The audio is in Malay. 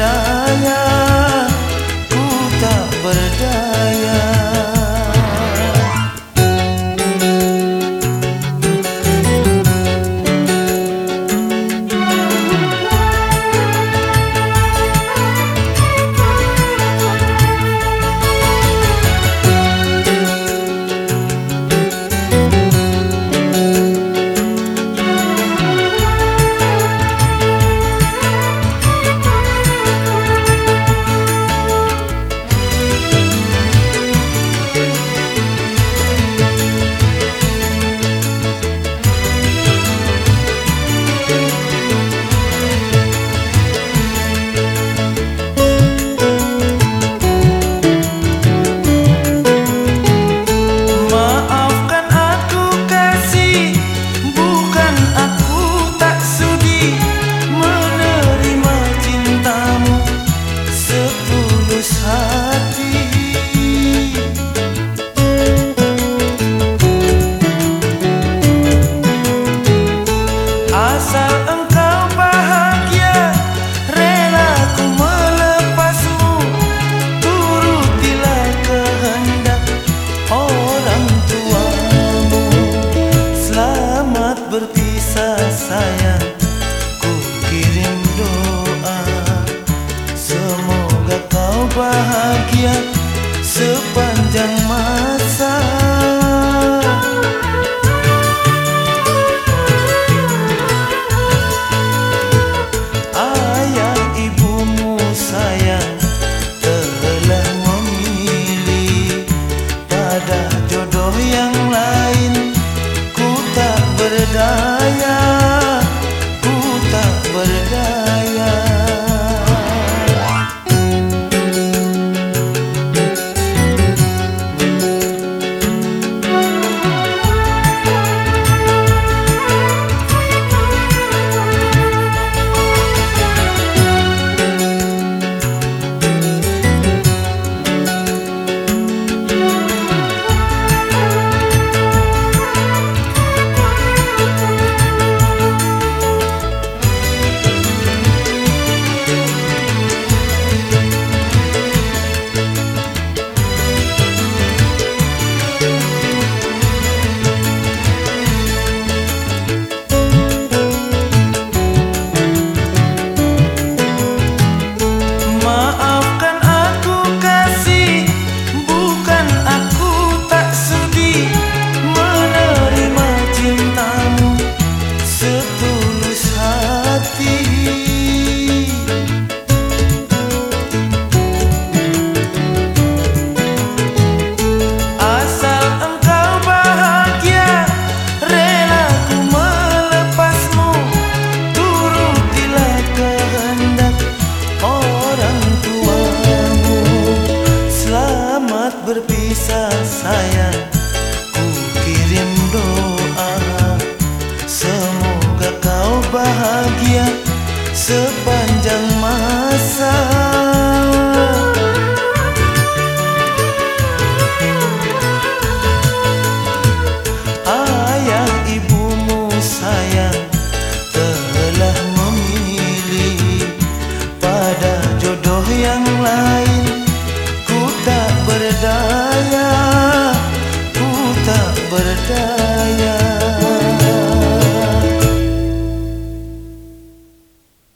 vida. bahagia. Sebab sepanjang masa. Ayah ibumu sayang telah memilih pada jodoh yang lain. Ku tak berdaya ku tak berdaya.